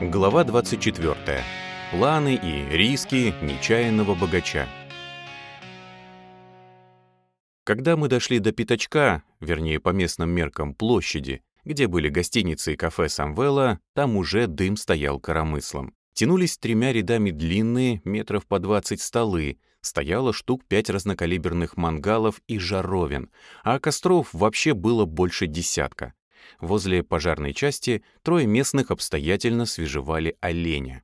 Глава 24. Планы и риски нечаянного богача. Когда мы дошли до Пятачка, вернее, по местным меркам площади, где были гостиницы и кафе Самвела, там уже дым стоял коромыслом. Тянулись тремя рядами длинные, метров по 20 столы, стояло штук пять разнокалиберных мангалов и жаровин, а костров вообще было больше десятка. Возле пожарной части трое местных обстоятельно свежевали оленя.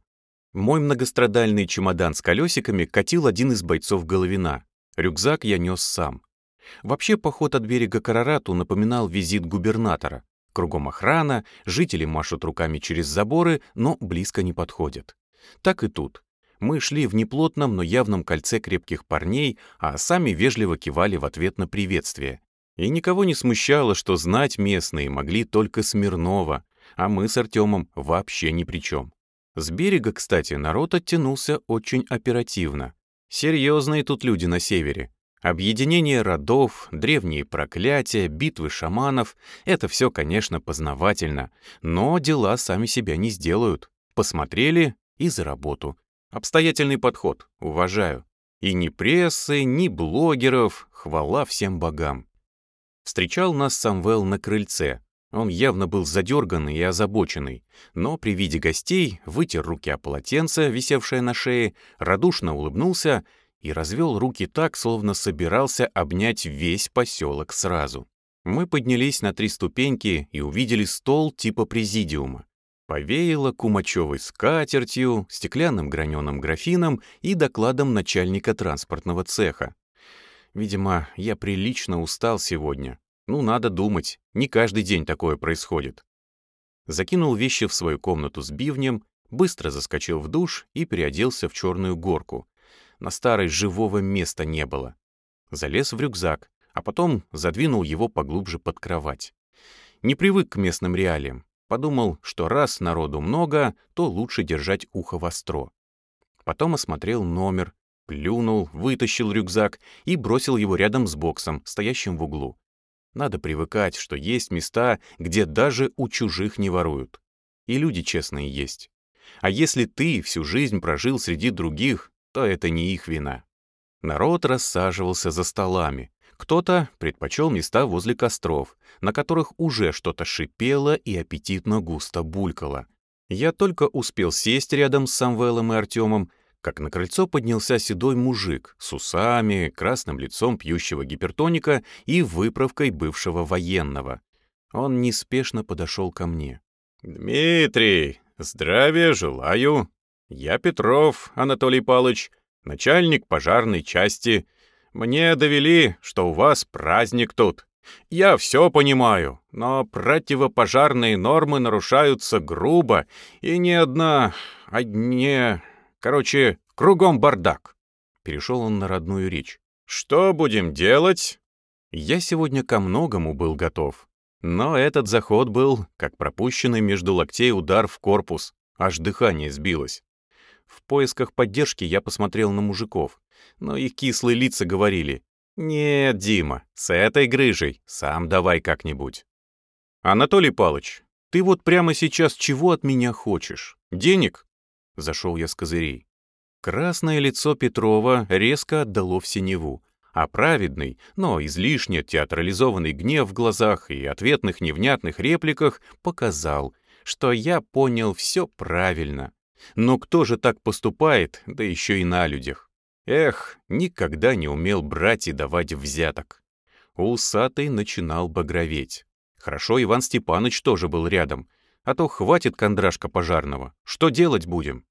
Мой многострадальный чемодан с колесиками катил один из бойцов Головина. Рюкзак я нес сам. Вообще поход от берега к Арарату напоминал визит губернатора. Кругом охрана, жители машут руками через заборы, но близко не подходят. Так и тут. Мы шли в неплотном, но явном кольце крепких парней, а сами вежливо кивали в ответ на приветствие. И никого не смущало, что знать местные могли только Смирнова, а мы с Артемом вообще ни при чем. С берега, кстати, народ оттянулся очень оперативно. Серьезные тут люди на севере. Объединение родов, древние проклятия, битвы шаманов — это все, конечно, познавательно, но дела сами себя не сделают. Посмотрели и за работу. Обстоятельный подход, уважаю. И ни прессы, ни блогеров, хвала всем богам. Встречал нас Самвел на крыльце. Он явно был задерганный и озабоченный, но при виде гостей вытер руки о полотенце, висевшее на шее, радушно улыбнулся и развел руки так, словно собирался обнять весь поселок сразу. Мы поднялись на три ступеньки и увидели стол типа президиума. Повеяло кумачевой скатертью, стеклянным граненым графином и докладом начальника транспортного цеха. Видимо, я прилично устал сегодня. Ну, надо думать, не каждый день такое происходит. Закинул вещи в свою комнату с бивнем, быстро заскочил в душ и переоделся в черную горку. На старой живого места не было. Залез в рюкзак, а потом задвинул его поглубже под кровать. Не привык к местным реалиям. Подумал, что раз народу много, то лучше держать ухо востро. Потом осмотрел номер, Плюнул, вытащил рюкзак и бросил его рядом с боксом, стоящим в углу. Надо привыкать, что есть места, где даже у чужих не воруют. И люди честные есть. А если ты всю жизнь прожил среди других, то это не их вина. Народ рассаживался за столами. Кто-то предпочел места возле костров, на которых уже что-то шипело и аппетитно густо булькало. Я только успел сесть рядом с Самвелом и Артемом, как на крыльцо поднялся седой мужик с усами, красным лицом пьющего гипертоника и выправкой бывшего военного. Он неспешно подошел ко мне. «Дмитрий, здравия желаю. Я Петров Анатолий Палыч, начальник пожарной части. Мне довели, что у вас праздник тут. Я все понимаю, но противопожарные нормы нарушаются грубо, и ни одна, одне Короче, кругом бардак. Перешел он на родную речь. Что будем делать? Я сегодня ко многому был готов. Но этот заход был, как пропущенный между локтей удар в корпус. Аж дыхание сбилось. В поисках поддержки я посмотрел на мужиков, но их кислые лица говорили, «Нет, Дима, с этой грыжей сам давай как-нибудь». «Анатолий Палыч, ты вот прямо сейчас чего от меня хочешь? Денег? Зашел я с козырей. Красное лицо Петрова резко отдало в синеву, а праведный, но излишне театрализованный гнев в глазах и ответных невнятных репликах показал, что я понял все правильно. Но кто же так поступает, да еще и на людях? Эх, никогда не умел брать и давать взяток. Усатый начинал багроветь. Хорошо, Иван Степанович тоже был рядом, а то хватит кондрашка пожарного. Что делать будем?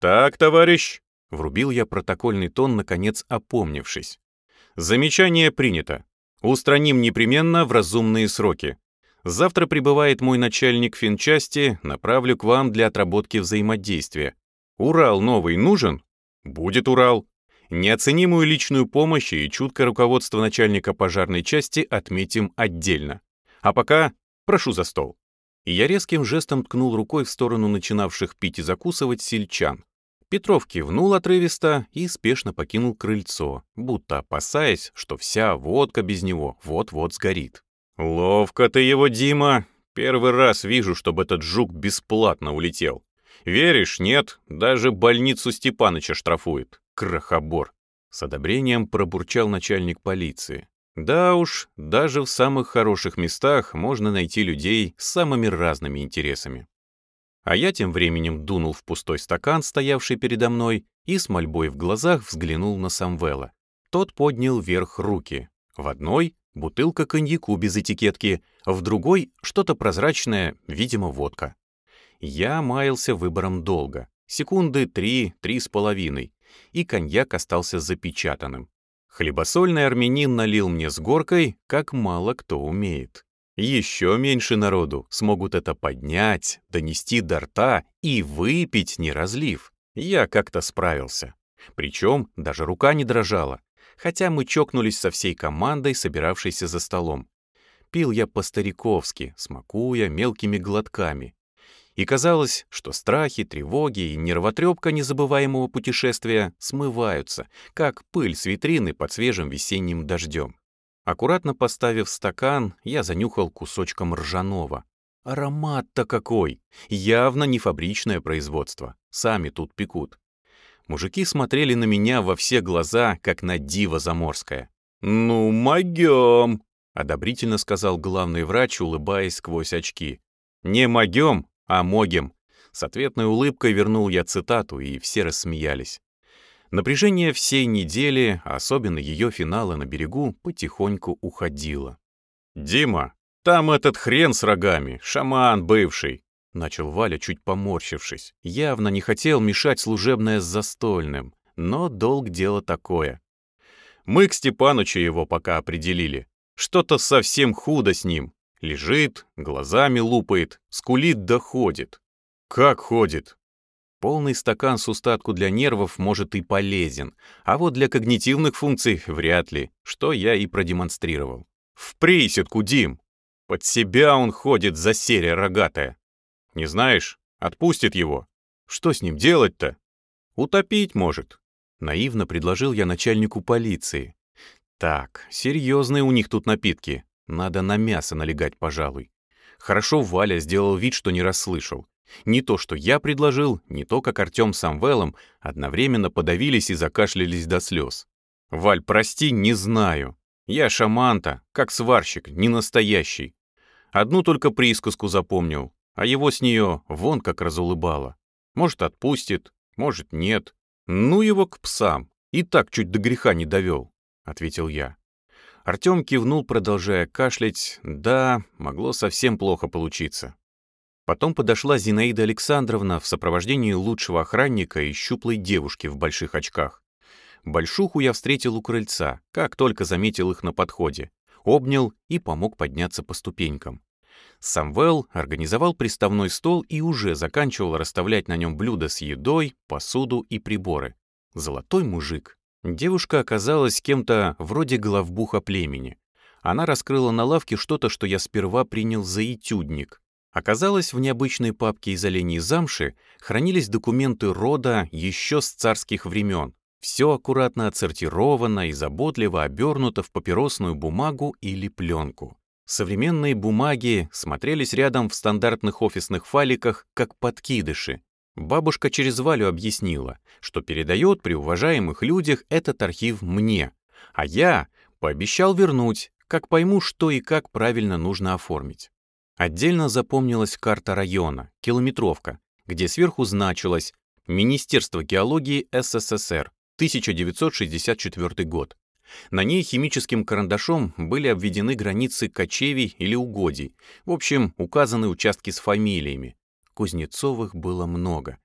Так, товарищ, врубил я протокольный тон, наконец опомнившись. Замечание принято. Устраним непременно в разумные сроки. Завтра прибывает мой начальник финчасти, направлю к вам для отработки взаимодействия. Урал новый нужен? Будет Урал. Неоценимую личную помощь и чуткое руководство начальника пожарной части отметим отдельно. А пока прошу за стол и я резким жестом ткнул рукой в сторону начинавших пить и закусывать сельчан. Петров кивнул отрывисто и спешно покинул крыльцо, будто опасаясь, что вся водка без него вот-вот сгорит. «Ловко ты его, Дима! Первый раз вижу, чтобы этот жук бесплатно улетел. Веришь, нет? Даже больницу Степаныча штрафует. Крохобор. С одобрением пробурчал начальник полиции. Да уж, даже в самых хороших местах можно найти людей с самыми разными интересами. А я тем временем дунул в пустой стакан, стоявший передо мной, и с мольбой в глазах взглянул на Самвела. Тот поднял вверх руки. В одной — бутылка коньяку без этикетки, в другой — что-то прозрачное, видимо, водка. Я маялся выбором долго. Секунды три, три с половиной. И коньяк остался запечатанным. Хлебосольный армянин налил мне с горкой, как мало кто умеет. Еще меньше народу смогут это поднять, донести до рта и выпить, не разлив. Я как-то справился. Причем даже рука не дрожала, хотя мы чокнулись со всей командой, собиравшейся за столом. Пил я по-стариковски, смакуя мелкими глотками, и казалось, что страхи, тревоги и нервотрепка незабываемого путешествия смываются, как пыль с витрины под свежим весенним дождем. Аккуратно поставив стакан, я занюхал кусочком ржаного. Аромат-то какой! Явно не фабричное производство. Сами тут пекут. Мужики смотрели на меня во все глаза, как на диво заморское. «Ну, могем!» — одобрительно сказал главный врач, улыбаясь сквозь очки. «Не могем, а могем. С ответной улыбкой вернул я цитату, и все рассмеялись. Напряжение всей недели, особенно ее финала на берегу, потихоньку уходило. «Дима, там этот хрен с рогами, шаман бывший», — начал Валя, чуть поморщившись. Явно не хотел мешать служебное с застольным, но долг дело такое. Мы к Степанычу его пока определили. Что-то совсем худо с ним. Лежит, глазами лупает, скулит да. Как ходит? Полный стакан с устатку для нервов может и полезен, а вот для когнитивных функций вряд ли, что я и продемонстрировал. В приседку, Дим! Под себя он ходит, за серия рогатая. Не знаешь? Отпустит его. Что с ним делать-то? Утопить может. Наивно предложил я начальнику полиции. Так, серьезные у них тут напитки. Надо на мясо налегать, пожалуй. Хорошо Валя сделал вид, что не расслышал. Не то, что я предложил, не то, как Артем с Самвелом одновременно подавились и закашлялись до слез. «Валь, прости, не знаю. Я шаманта, как сварщик, не настоящий. Одну только присказку запомнил, а его с нее вон как разулыбало. Может, отпустит, может, нет. Ну его к псам, и так чуть до греха не довел», — ответил я. Артем кивнул, продолжая кашлять. Да, могло совсем плохо получиться. Потом подошла Зинаида Александровна в сопровождении лучшего охранника и щуплой девушки в больших очках. Большуху я встретил у крыльца, как только заметил их на подходе. Обнял и помог подняться по ступенькам. Самвел организовал приставной стол и уже заканчивал расставлять на нем блюда с едой, посуду и приборы. Золотой мужик. Девушка оказалась кем-то вроде главбуха племени. Она раскрыла на лавке что-то, что я сперва принял за этюдник. Оказалось, в необычной папке из оленей замши хранились документы рода еще с царских времен. Все аккуратно отсортировано и заботливо обернуто в папиросную бумагу или пленку. Современные бумаги смотрелись рядом в стандартных офисных файликах, как подкидыши, Бабушка через Валю объяснила, что передает при уважаемых людях этот архив мне, а я пообещал вернуть, как пойму, что и как правильно нужно оформить. Отдельно запомнилась карта района, километровка, где сверху значилось «Министерство геологии СССР, 1964 год». На ней химическим карандашом были обведены границы кочевий или угодий, в общем, указаны участки с фамилиями, Кузнецовых было много.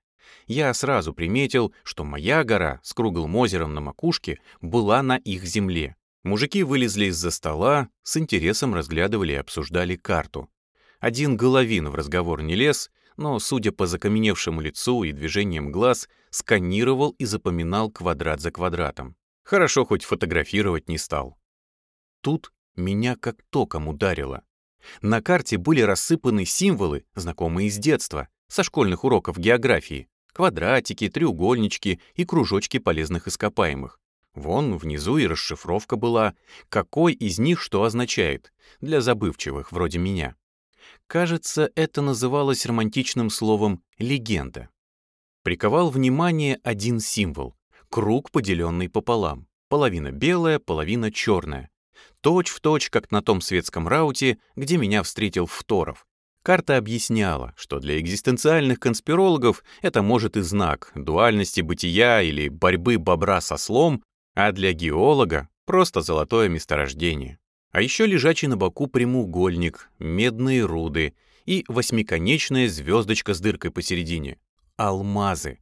Я сразу приметил, что моя гора с круглым озером на макушке была на их земле. Мужики вылезли из-за стола, с интересом разглядывали и обсуждали карту. Один головин в разговор не лез, но, судя по закаменевшему лицу и движениям глаз, сканировал и запоминал квадрат за квадратом. Хорошо, хоть фотографировать не стал. Тут меня как током ударило. На карте были рассыпаны символы, знакомые с детства, со школьных уроков географии, квадратики, треугольнички и кружочки полезных ископаемых. Вон внизу и расшифровка была, какой из них что означает, для забывчивых вроде меня. Кажется, это называлось романтичным словом «легенда». Приковал внимание один символ — круг, поделенный пополам. Половина белая, половина черная. Точь в точь, как на том светском рауте, где меня встретил Второв. Карта объясняла, что для экзистенциальных конспирологов это может и знак дуальности бытия или борьбы бобра со слом, а для геолога — просто золотое месторождение. А еще лежачий на боку прямоугольник, медные руды и восьмиконечная звездочка с дыркой посередине. Алмазы.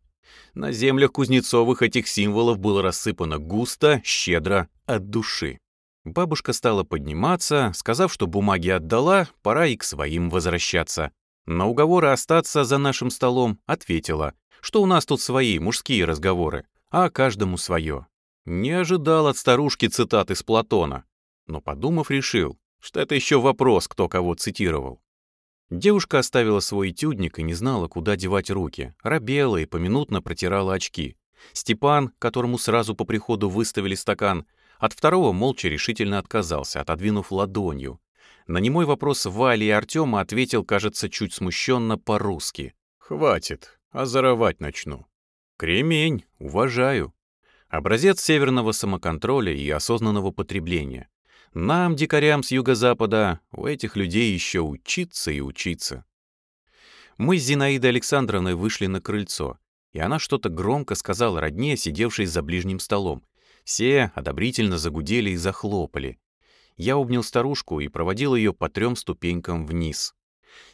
На землях Кузнецовых этих символов было рассыпано густо, щедро, от души. Бабушка стала подниматься, сказав, что бумаги отдала, пора и к своим возвращаться. На уговоры остаться за нашим столом ответила, что у нас тут свои мужские разговоры, а каждому свое. Не ожидал от старушки цитат из Платона, но, подумав, решил, что это еще вопрос, кто кого цитировал. Девушка оставила свой этюдник и не знала, куда девать руки, робела и поминутно протирала очки. Степан, которому сразу по приходу выставили стакан, от второго молча решительно отказался, отодвинув ладонью. На немой вопрос Вали и Артема ответил, кажется, чуть смущенно по-русски. «Хватит, озоровать начну». «Кремень, уважаю». Образец северного самоконтроля и осознанного потребления. Нам, дикарям с юго-запада, у этих людей еще учиться и учиться. Мы с Зинаидой Александровной вышли на крыльцо, и она что-то громко сказала родне, сидевшей за ближним столом, все одобрительно загудели и захлопали. Я обнял старушку и проводил ее по трем ступенькам вниз.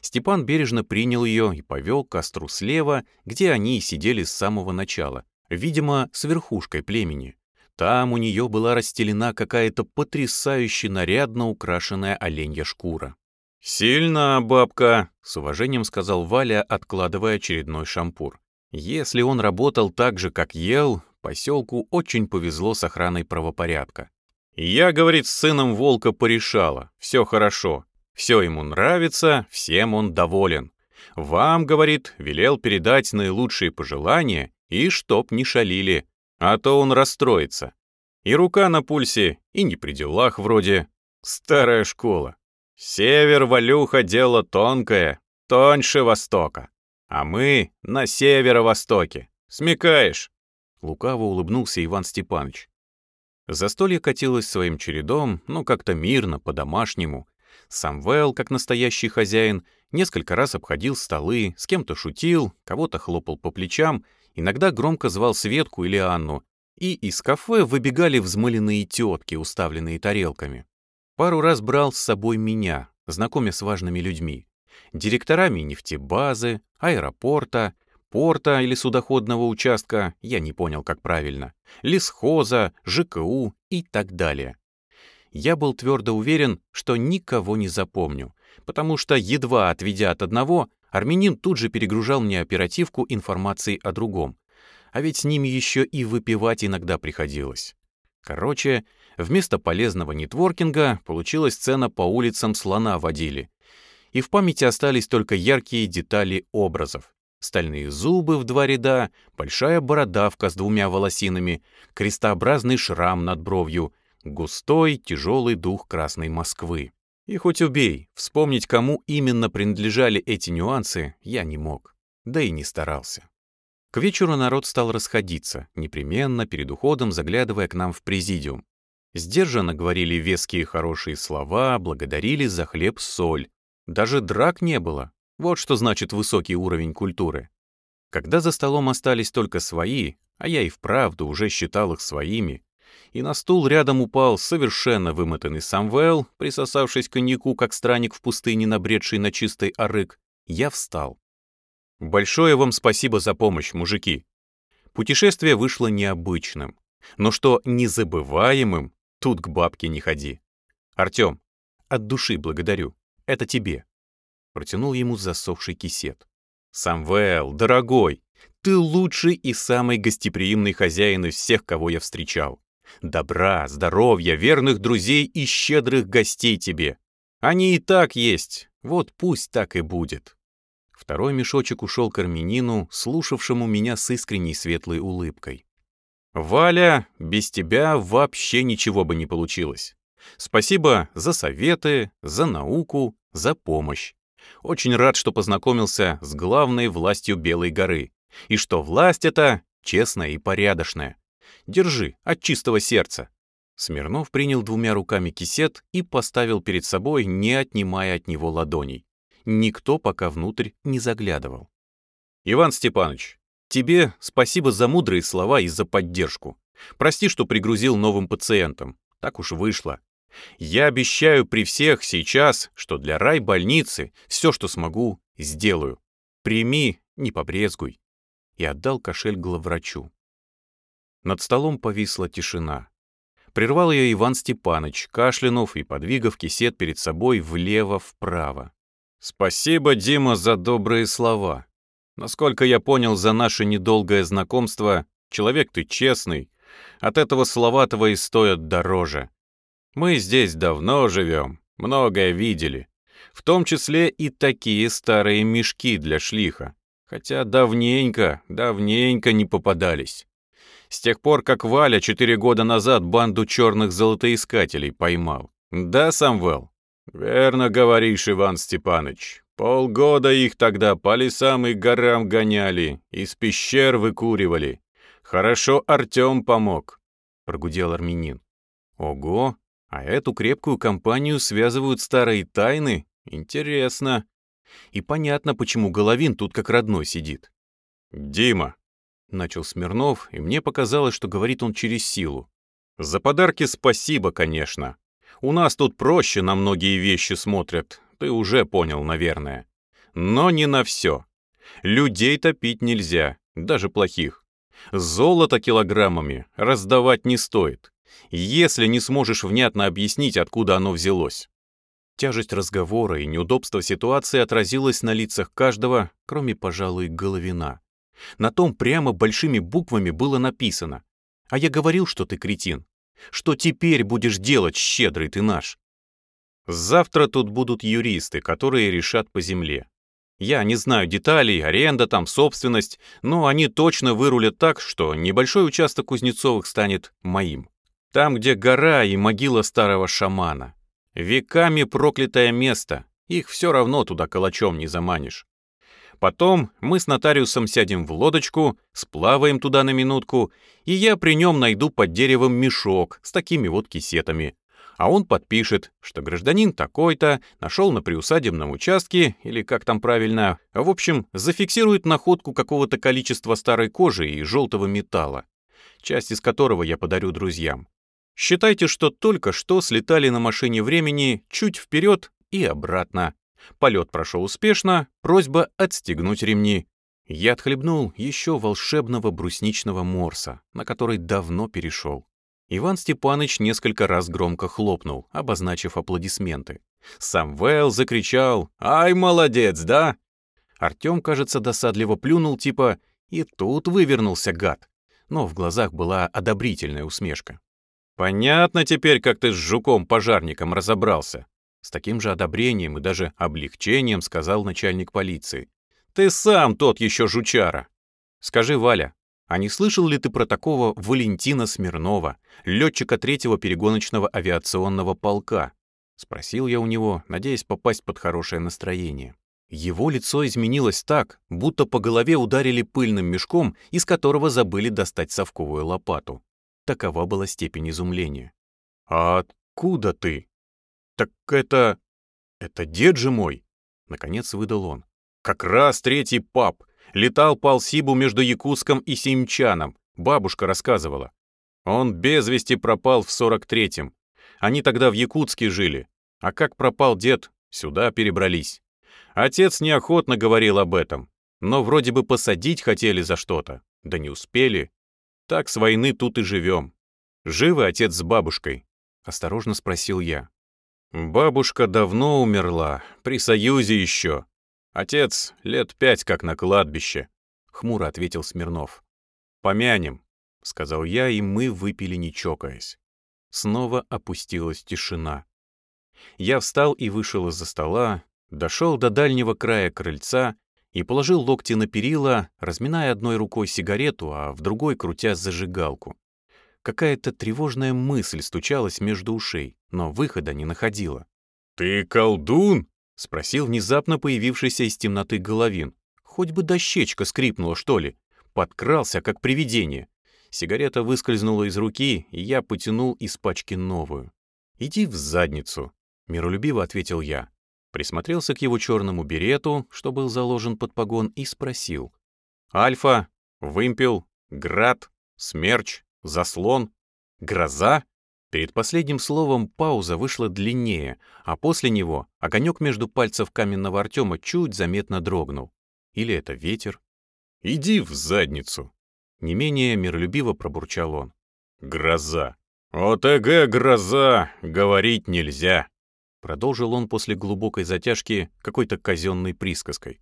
Степан бережно принял ее и повел к костру слева, где они и сидели с самого начала, видимо, с верхушкой племени. Там у нее была расстелена какая-то потрясающе нарядно украшенная оленья шкура. «Сильно, бабка», — с уважением сказал Валя, откладывая очередной шампур. Если он работал так же, как ел, Поселку очень повезло с охраной правопорядка. Я, говорит, с сыном волка порешала. Все хорошо. Все ему нравится, всем он доволен. Вам, говорит, велел передать наилучшие пожелания и чтоб не шалили, а то он расстроится. И рука на пульсе, и не при делах вроде. Старая школа. Север, Валюха, дело тонкое, тоньше Востока. А мы на северо-востоке. Смекаешь? Лукаво улыбнулся Иван Степанович. Застолье катилось своим чередом, но как-то мирно, по-домашнему. Самвел, как настоящий хозяин, несколько раз обходил столы, с кем-то шутил, кого-то хлопал по плечам, иногда громко звал Светку или Анну, и из кафе выбегали взмыленные тетки, уставленные тарелками. Пару раз брал с собой меня, знакомя с важными людьми, директорами нефтебазы, аэропорта, порта или судоходного участка, я не понял, как правильно, лесхоза, ЖКУ и так далее. Я был твердо уверен, что никого не запомню, потому что, едва отведя от одного, армянин тут же перегружал мне оперативку информацией о другом. А ведь с ними еще и выпивать иногда приходилось. Короче, вместо полезного нетворкинга получилась сцена по улицам слона водили. И в памяти остались только яркие детали образов стальные зубы в два ряда, большая бородавка с двумя волосинами, крестообразный шрам над бровью, густой, тяжелый дух Красной Москвы. И хоть убей, вспомнить, кому именно принадлежали эти нюансы, я не мог, да и не старался. К вечеру народ стал расходиться, непременно перед уходом заглядывая к нам в президиум. Сдержанно говорили веские хорошие слова, благодарили за хлеб-соль. Даже драк не было, вот что значит высокий уровень культуры. Когда за столом остались только свои, а я и вправду уже считал их своими, и на стул рядом упал совершенно вымотанный Самвел, присосавшись к коньяку, как странник в пустыне, набредший на чистый арык, я встал. Большое вам спасибо за помощь, мужики. Путешествие вышло необычным, но что незабываемым, тут к бабке не ходи. Артём, от души благодарю. Это тебе протянул ему засохший кисет. «Самвел, дорогой, ты лучший и самый гостеприимный хозяин из всех, кого я встречал. Добра, здоровья, верных друзей и щедрых гостей тебе. Они и так есть, вот пусть так и будет». Второй мешочек ушел к армянину, слушавшему меня с искренней светлой улыбкой. «Валя, без тебя вообще ничего бы не получилось. Спасибо за советы, за науку, за помощь. Очень рад, что познакомился с главной властью Белой горы. И что власть эта честная и порядочная. Держи, от чистого сердца. Смирнов принял двумя руками кисет и поставил перед собой, не отнимая от него ладоней. Никто пока внутрь не заглядывал. «Иван Степанович, тебе спасибо за мудрые слова и за поддержку. Прости, что пригрузил новым пациентам. Так уж вышло. Я обещаю при всех сейчас, что для райбольницы все, что смогу, сделаю. Прими, не побрезгуй. И отдал кошель главврачу. Над столом повисла тишина. Прервал ее Иван Степаныч, кашлянув и подвигав кисет перед собой влево-вправо. «Спасибо, Дима, за добрые слова. Насколько я понял за наше недолгое знакомство, человек ты честный. От этого слова твои стоят дороже. Мы здесь давно живем, многое видели. В том числе и такие старые мешки для шлиха. Хотя давненько, давненько не попадались. С тех пор, как Валя четыре года назад банду черных золотоискателей поймал. Да, Самвел? Верно говоришь, Иван Степаныч. Полгода их тогда по лесам и горам гоняли, из пещер выкуривали. Хорошо Артем помог, прогудел армянин. Ого, а эту крепкую компанию связывают старые тайны? Интересно. И понятно, почему Головин тут как родной сидит. «Дима», — начал Смирнов, и мне показалось, что говорит он через силу. «За подарки спасибо, конечно. У нас тут проще на многие вещи смотрят, ты уже понял, наверное. Но не на все. Людей топить нельзя, даже плохих. Золото килограммами раздавать не стоит если не сможешь внятно объяснить, откуда оно взялось. Тяжесть разговора и неудобство ситуации отразилось на лицах каждого, кроме, пожалуй, Головина. На том прямо большими буквами было написано. «А я говорил, что ты кретин. Что теперь будешь делать, щедрый ты наш?» Завтра тут будут юристы, которые решат по земле. Я не знаю деталей, аренда там, собственность, но они точно вырулят так, что небольшой участок Кузнецовых станет моим. Там, где гора и могила старого шамана. Веками проклятое место, их все равно туда калачом не заманишь. Потом мы с нотариусом сядем в лодочку, сплаваем туда на минутку, и я при нем найду под деревом мешок с такими вот кисетами. А он подпишет, что гражданин такой-то нашел на приусадебном участке, или как там правильно, в общем, зафиксирует находку какого-то количества старой кожи и желтого металла, часть из которого я подарю друзьям. Считайте, что только что слетали на машине времени чуть вперед и обратно. Полет прошел успешно, просьба отстегнуть ремни. Я отхлебнул еще волшебного брусничного морса, на который давно перешел. Иван Степаныч несколько раз громко хлопнул, обозначив аплодисменты. Самвел закричал «Ай, молодец, да?» Артем, кажется, досадливо плюнул, типа «И тут вывернулся гад». Но в глазах была одобрительная усмешка. Понятно теперь, как ты с жуком-пожарником разобрался. С таким же одобрением и даже облегчением сказал начальник полиции. Ты сам тот еще жучара. Скажи, Валя, а не слышал ли ты про такого Валентина Смирнова, летчика третьего перегоночного авиационного полка? Спросил я у него, надеясь попасть под хорошее настроение. Его лицо изменилось так, будто по голове ударили пыльным мешком, из которого забыли достать совковую лопату. Такова была степень изумления. «А откуда ты?» «Так это... это дед же мой!» Наконец выдал он. «Как раз третий пап. Летал по Алсибу между Якутском и Симчаном. Бабушка рассказывала. Он без вести пропал в сорок третьем. Они тогда в Якутске жили. А как пропал дед, сюда перебрались. Отец неохотно говорил об этом. Но вроде бы посадить хотели за что-то. Да не успели. Так с войны тут и живем. Живы отец с бабушкой?» — осторожно спросил я. «Бабушка давно умерла, при Союзе еще. Отец лет пять как на кладбище», — хмуро ответил Смирнов. «Помянем», — сказал я, и мы выпили не чокаясь. Снова опустилась тишина. Я встал и вышел из-за стола, дошел до дальнего края крыльца и положил локти на перила, разминая одной рукой сигарету, а в другой крутя зажигалку. Какая-то тревожная мысль стучалась между ушей, но выхода не находила. «Ты колдун?» — спросил внезапно появившийся из темноты Головин. Хоть бы дощечка скрипнула, что ли. подкрался, как привидение. Сигарета выскользнула из руки, и я потянул из пачки новую. «Иди в задницу», — миролюбиво ответил я. Присмотрелся к его черному берету, что был заложен под погон, и спросил. «Альфа, вымпел, град, смерч, заслон, гроза?» Перед последним словом пауза вышла длиннее, а после него огонек между пальцев каменного Артема чуть заметно дрогнул. Или это ветер? «Иди в задницу!» Не менее миролюбиво пробурчал он. «Гроза! ОТГ гроза! Говорить нельзя!» Продолжил он после глубокой затяжки какой-то казенной присказкой.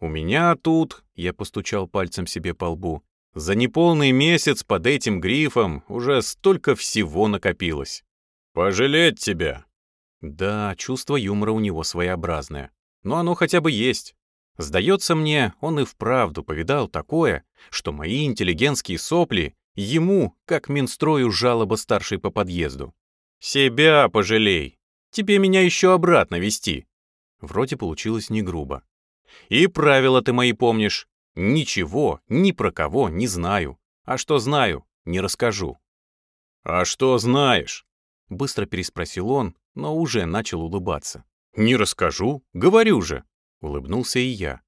«У меня тут...» — я постучал пальцем себе по лбу. «За неполный месяц под этим грифом уже столько всего накопилось. Пожалеть тебя!» Да, чувство юмора у него своеобразное. Но оно хотя бы есть. Сдается мне, он и вправду повидал такое, что мои интеллигентские сопли ему, как Минстрою жалоба старшей по подъезду. «Себя пожалей! Тебе меня еще обратно вести!» Вроде получилось не грубо. «И правила ты мои помнишь. Ничего, ни про кого не знаю. А что знаю, не расскажу». «А что знаешь?» Быстро переспросил он, но уже начал улыбаться. «Не расскажу, говорю же. Улыбнулся и я.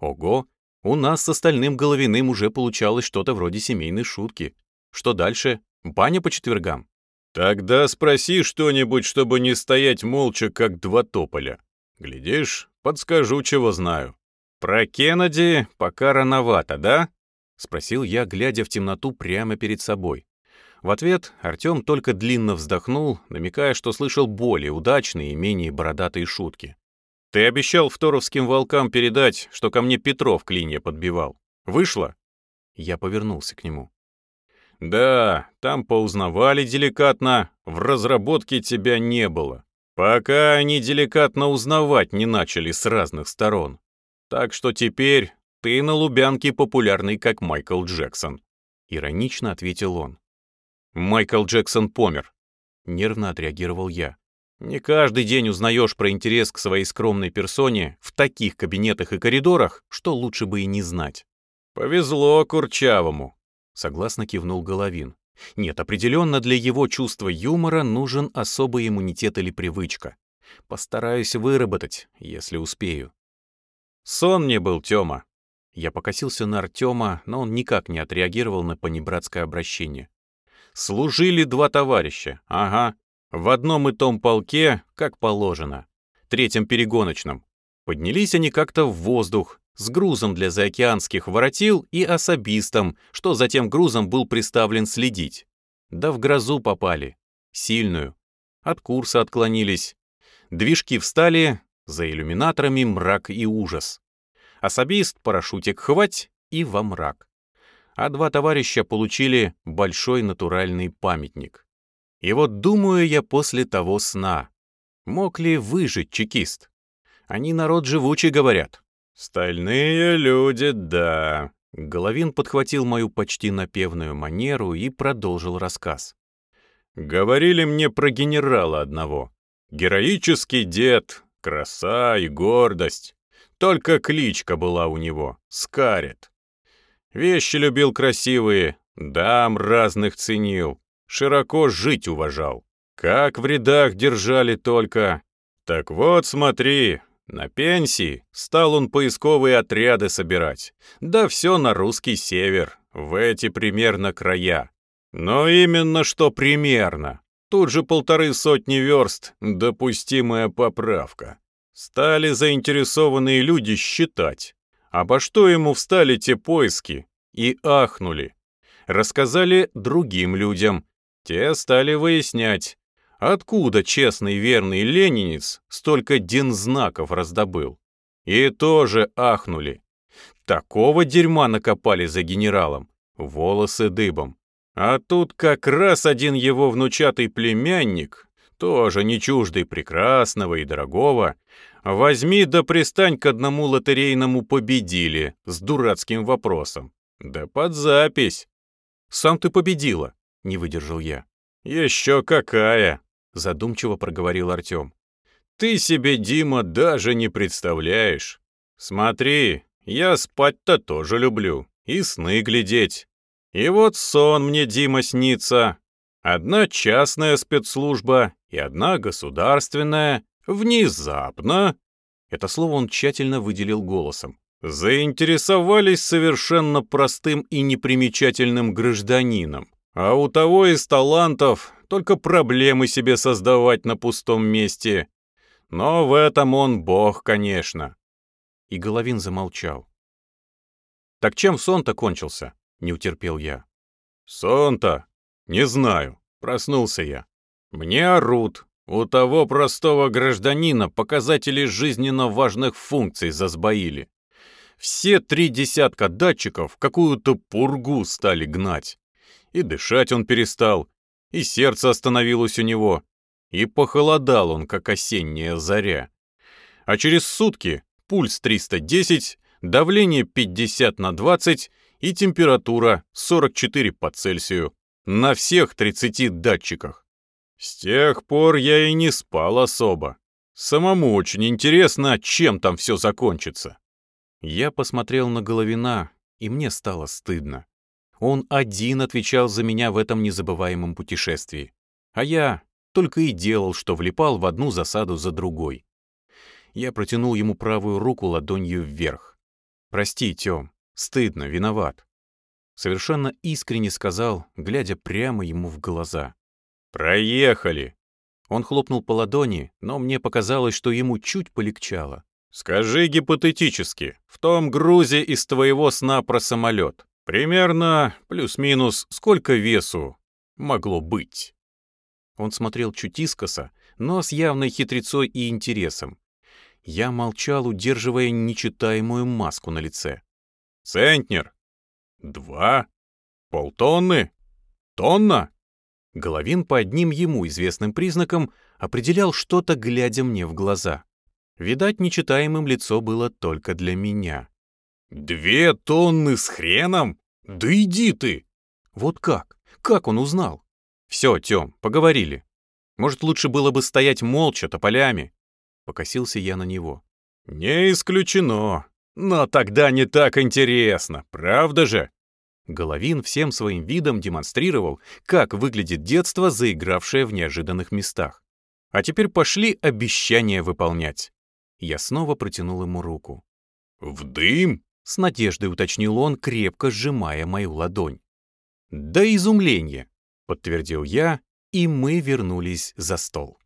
Ого, у нас с остальным головиным уже получалось что-то вроде семейной шутки. Что дальше? Баня по четвергам? Тогда спроси что-нибудь, чтобы не стоять молча, как два тополя. Глядишь, подскажу, чего знаю. Про Кеннеди пока рановато, да? Спросил я, глядя в темноту прямо перед собой. В ответ Артем только длинно вздохнул, намекая, что слышал более удачные и менее бородатые шутки. Ты обещал второвским волкам передать, что ко мне Петров клинья подбивал. Вышло?» Я повернулся к нему. «Да, там поузнавали деликатно, в разработке тебя не было. Пока они деликатно узнавать не начали с разных сторон. Так что теперь ты на Лубянке популярный, как Майкл Джексон», — иронично ответил он. «Майкл Джексон помер», — нервно отреагировал я. Не каждый день узнаешь про интерес к своей скромной персоне в таких кабинетах и коридорах, что лучше бы и не знать. «Повезло Курчавому», — согласно кивнул Головин. «Нет, определенно для его чувства юмора нужен особый иммунитет или привычка. Постараюсь выработать, если успею». «Сон мне был, Тёма». Я покосился на Артема, но он никак не отреагировал на понебратское обращение. «Служили два товарища, ага, в одном и том полке, как положено, третьем перегоночном. Поднялись они как-то в воздух, с грузом для заокеанских воротил и особистом, что за тем грузом был приставлен следить. Да в грозу попали. Сильную. От курса отклонились. Движки встали, за иллюминаторами мрак и ужас. Особист, парашютик хвать и во мрак. А два товарища получили большой натуральный памятник. И вот думаю я после того сна, мог ли выжить чекист? Они народ живучий, говорят. «Стальные люди, да». Головин подхватил мою почти напевную манеру и продолжил рассказ. «Говорили мне про генерала одного. Героический дед, краса и гордость. Только кличка была у него — Скарет. Вещи любил красивые, дам разных ценил широко жить уважал. Как в рядах держали только. Так вот, смотри, на пенсии стал он поисковые отряды собирать. Да все на русский север, в эти примерно края. Но именно что примерно. Тут же полторы сотни верст, допустимая поправка. Стали заинтересованные люди считать. Обо что ему встали те поиски? И ахнули. Рассказали другим людям, те стали выяснять, откуда честный верный ленинец столько дензнаков раздобыл. И тоже ахнули. Такого дерьма накопали за генералом, волосы дыбом. А тут как раз один его внучатый племянник, тоже не чуждый прекрасного и дорогого, возьми да пристань к одному лотерейному победили с дурацким вопросом. Да под запись. Сам ты победила, — не выдержал я. «Еще какая!» — задумчиво проговорил Артем. «Ты себе, Дима, даже не представляешь. Смотри, я спать-то тоже люблю. и сны глядеть. И вот сон мне, Дима, снится. Одна частная спецслужба и одна государственная внезапно, это слово он тщательно выделил голосом, заинтересовались совершенно простым и непримечательным гражданином. А у того из талантов только проблемы себе создавать на пустом месте. Но в этом он бог, конечно. И Головин замолчал. «Так чем сон-то кончился?» — не утерпел я. «Сон-то? Не знаю. Проснулся я. Мне орут. У того простого гражданина показатели жизненно важных функций засбоили. Все три десятка датчиков какую-то пургу стали гнать. И дышать он перестал, и сердце остановилось у него, и похолодал он, как осенняя заря. А через сутки пульс 310, давление 50 на 20 и температура 44 по Цельсию на всех 30 датчиках. С тех пор я и не спал особо. Самому очень интересно, чем там все закончится. Я посмотрел на Головина, и мне стало стыдно. Он один отвечал за меня в этом незабываемом путешествии. А я только и делал, что влипал в одну засаду за другой. Я протянул ему правую руку ладонью вверх. «Прости, Тём, стыдно, виноват совершенно искренне сказал, глядя прямо ему в глаза. «Проехали!» Он хлопнул по ладони, но мне показалось, что ему чуть полегчало. «Скажи гипотетически, в том грузе из твоего сна про самолет примерно, плюс-минус, сколько весу могло быть?» Он смотрел чуть искоса, но с явной хитрецой и интересом. Я молчал, удерживая нечитаемую маску на лице. «Центнер!» Два? Полтонны? Тонна? Головин по одним ему известным признакам определял что-то, глядя мне в глаза. Видать, нечитаемым лицо было только для меня. «Две тонны с хреном? Да иди ты!» «Вот как? Как он узнал?» «Все, Тем, поговорили. Может, лучше было бы стоять молча, тополями?» Покосился я на него. «Не исключено. Но тогда не так интересно, правда же? Головин всем своим видом демонстрировал, как выглядит детство, заигравшее в неожиданных местах. А теперь пошли обещания выполнять. Я снова протянул ему руку. «В дым?» — с надеждой уточнил он, крепко сжимая мою ладонь. «Да изумление!» — подтвердил я, и мы вернулись за стол.